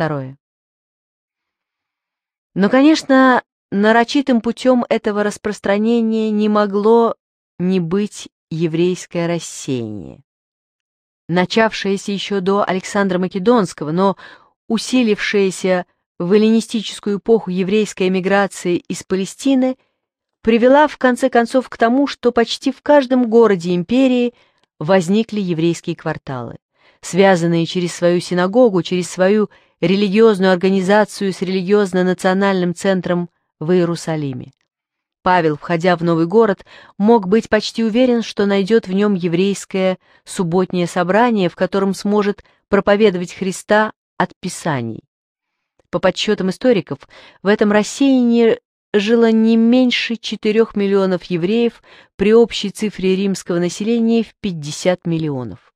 второе. Но, конечно, нарочитым путем этого распространения не могло не быть еврейское рассеяние, начавшееся еще до Александра Македонского, но усилившееся в эллинистическую эпоху еврейской эмиграции из Палестины, привела в конце концов к тому, что почти в каждом городе империи возникли еврейские кварталы, связанные через свою синагогу, через свою религиозную организацию с религиозно-национальным центром в Иерусалиме. Павел, входя в новый город, мог быть почти уверен, что найдет в нем еврейское субботнее собрание, в котором сможет проповедовать Христа от Писаний. По подсчетам историков, в этом рассеянии жило не меньше 4 миллионов евреев при общей цифре римского населения в 50 миллионов.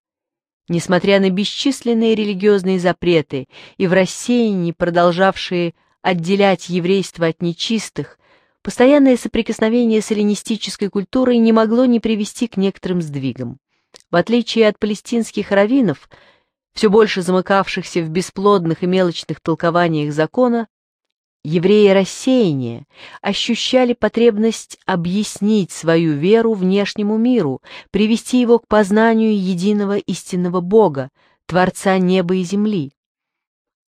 Несмотря на бесчисленные религиозные запреты и в рассеянии продолжавшие отделять еврейство от нечистых, постоянное соприкосновение с эллинистической культурой не могло не привести к некоторым сдвигам. В отличие от палестинских раввинов, все больше замыкавшихся в бесплодных и мелочных толкованиях закона, Евреи рассеяния ощущали потребность объяснить свою веру внешнему миру, привести его к познанию единого истинного Бога, Творца неба и земли.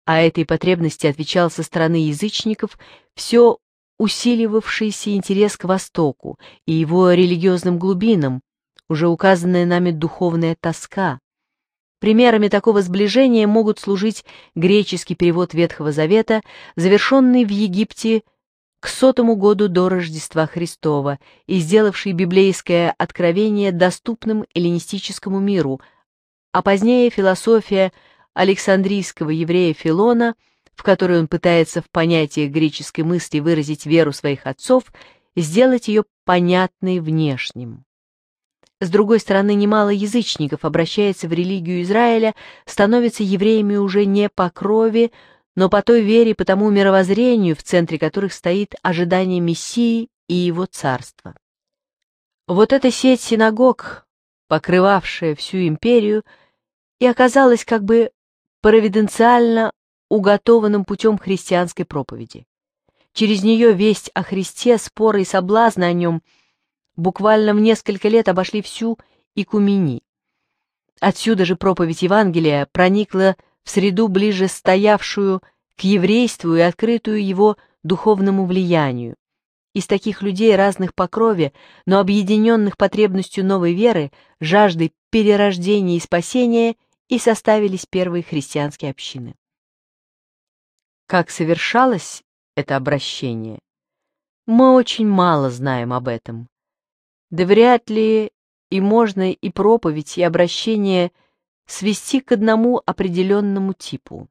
А этой потребности отвечал со стороны язычников все усиливавшийся интерес к Востоку и его религиозным глубинам, уже указанная нами духовная тоска, Примерами такого сближения могут служить греческий перевод Ветхого Завета, завершенный в Египте к сотому году до Рождества Христова и сделавший библейское откровение доступным эллинистическому миру, а позднее философия Александрийского еврея Филона, в которой он пытается в понятиях греческой мысли выразить веру своих отцов, сделать ее понятной внешним. С другой стороны, немало язычников обращается в религию Израиля, становятся евреями уже не по крови, но по той вере и по тому мировоззрению, в центре которых стоит ожидание Мессии и его царства. Вот эта сеть синагог, покрывавшая всю империю, и оказалась как бы провиденциально уготованным путем христианской проповеди. Через нее весть о Христе, споры и соблазны о нем – буквально в несколько лет обошли всю Икумени. Отсюда же проповедь Евангелия проникла в среду, ближе стоявшую к еврейству и открытую его духовному влиянию. Из таких людей разных по крови, но объединенных потребностью новой веры, жажды перерождения и спасения, и составились первые христианские общины. Как совершалось это обращение? Мы очень мало знаем об этом. Да вряд ли и можно и проповедь, и обращение свести к одному определенному типу.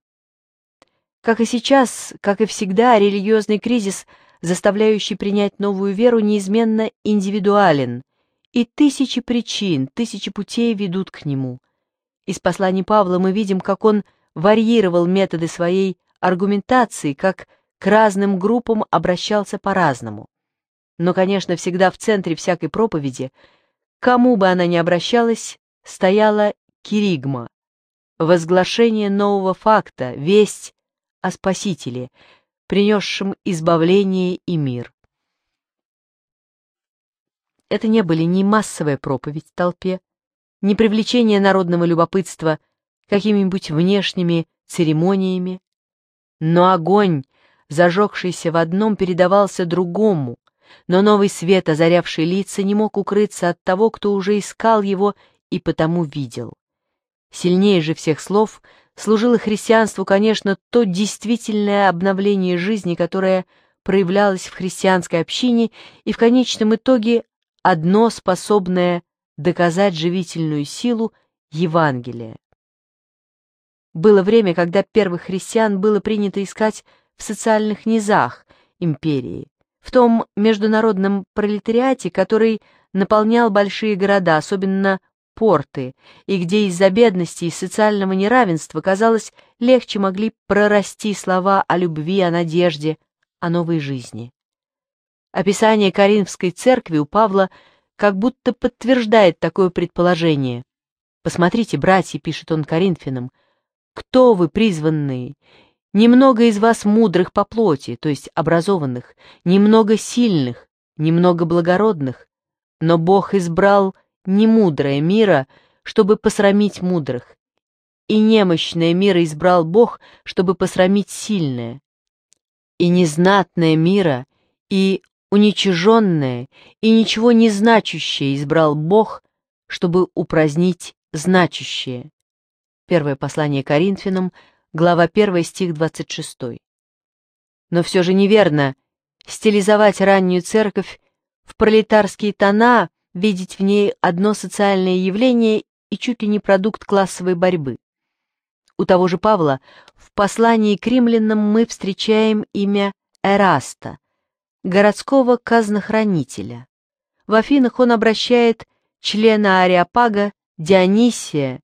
Как и сейчас, как и всегда, религиозный кризис, заставляющий принять новую веру, неизменно индивидуален, и тысячи причин, тысячи путей ведут к нему. Из посланий Павла мы видим, как он варьировал методы своей аргументации, как к разным группам обращался по-разному. Но, конечно, всегда в центре всякой проповеди, кому бы она ни обращалась, стояла киригма, возглашение нового факта, весть о Спасителе, принесшем избавление и мир. Это не были ни массовая проповедь толпе, ни привлечение народного любопытства какими-нибудь внешними церемониями, но огонь, зажегшийся в одном, передавался другому, но новый свет, озарявший лица, не мог укрыться от того, кто уже искал его и потому видел. Сильнее же всех слов служило христианству, конечно, то действительное обновление жизни, которое проявлялось в христианской общине и в конечном итоге одно способное доказать живительную силу Евангелия. Было время, когда первых христиан было принято искать в социальных низах империи, в том международном пролетариате, который наполнял большие города, особенно порты, и где из-за бедности и социального неравенства, казалось, легче могли прорасти слова о любви, о надежде, о новой жизни. Описание Каринфской церкви у Павла как будто подтверждает такое предположение. «Посмотрите, братья», — пишет он Коринфянам, — «кто вы, призванные, Немного из вас мудрых по плоти, то есть образованных, немного сильных, немного благородных, но Бог избрал немудрое мира, чтобы посрамить мудрых, и немощное мира избрал Бог, чтобы посрамить сильное, и незнатное мира, и уничиженное, и ничего не значащее избрал Бог, чтобы упразднить значащее. Первое послание Коринфянам, глава 1, стих 26. Но все же неверно стилизовать раннюю церковь в пролетарские тона, видеть в ней одно социальное явление и чуть ли не продукт классовой борьбы. У того же Павла в послании к римлянам мы встречаем имя Эраста, городского казнохранителя. В Афинах он обращает члена Ариапага Дионисия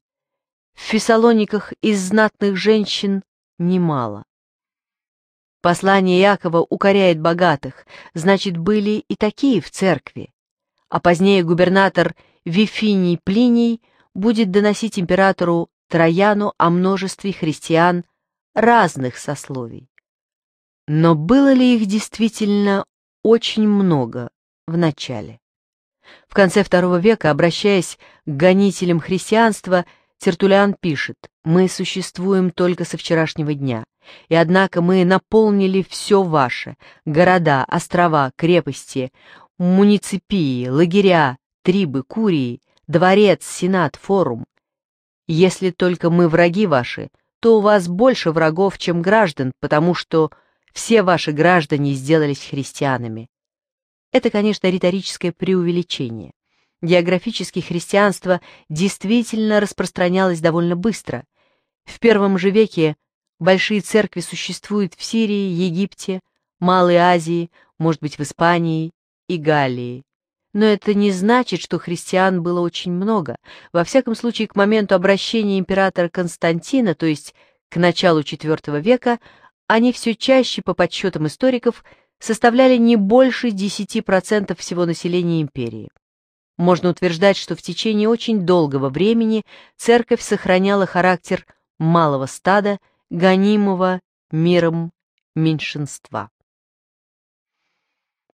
в Фессалониках из знатных женщин немало. Послание Якова укоряет богатых, значит, были и такие в церкви. А позднее губернатор Вифиний Плиний будет доносить императору Трояну о множестве христиан разных сословий. Но было ли их действительно очень много в начале? В конце II века, обращаясь к гонителям христианства, Тертулян пишет, «Мы существуем только со вчерашнего дня, и однако мы наполнили все ваше – города, острова, крепости, муниципии, лагеря, трибы, курии, дворец, сенат, форум. Если только мы враги ваши, то у вас больше врагов, чем граждан, потому что все ваши граждане сделались христианами. Это, конечно, риторическое преувеличение. Географически христианство действительно распространялось довольно быстро. В первом же веке большие церкви существуют в Сирии, Египте, Малой Азии, может быть, в Испании и Галлии. Но это не значит, что христиан было очень много. Во всяком случае, к моменту обращения императора Константина, то есть к началу IV века, они все чаще, по подсчетам историков, составляли не больше 10% всего населения империи можно утверждать, что в течение очень долгого времени церковь сохраняла характер малого стада, гонимого миром меньшинства.